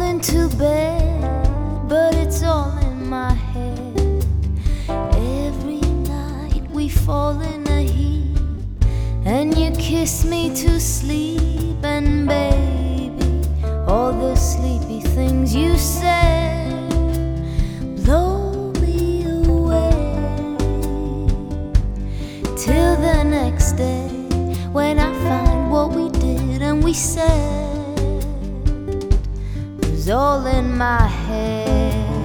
into bed, but it's all in my head. Every night we fall in a heap, and you kiss me to sleep, and baby, all the sleepy things you said blow me away till the next day when I find what we did and we said all in my head.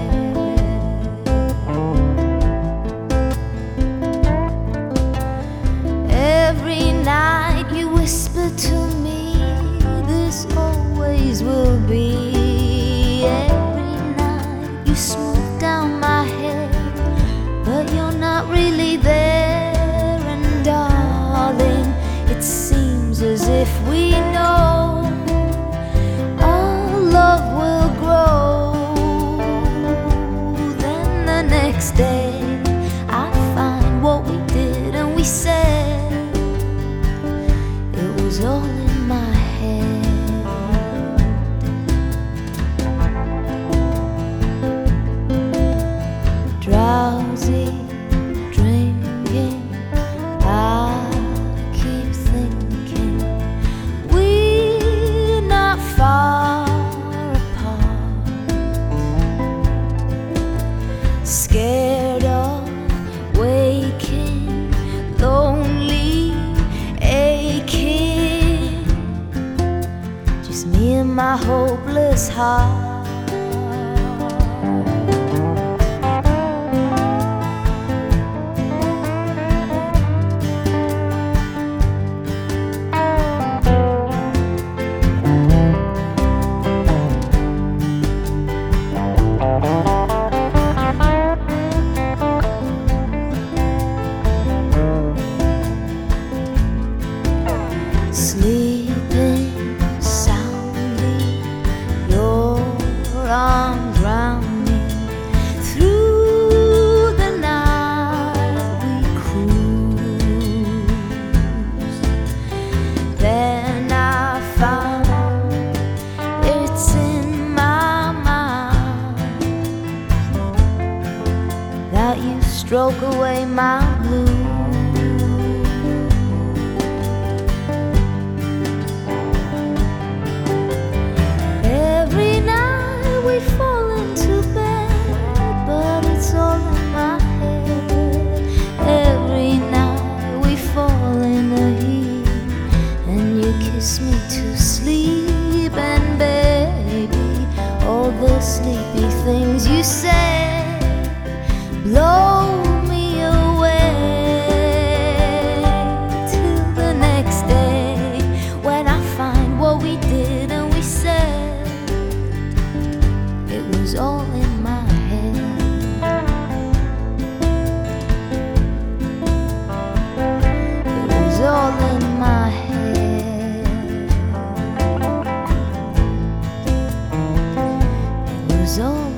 My hopeless heart. Round me. Through the night we cruise. Then I found it's in my mind that you stroke away my blues. the sleepy things you said blow me away. Till the next day when I find what we did and we said it was all So. old.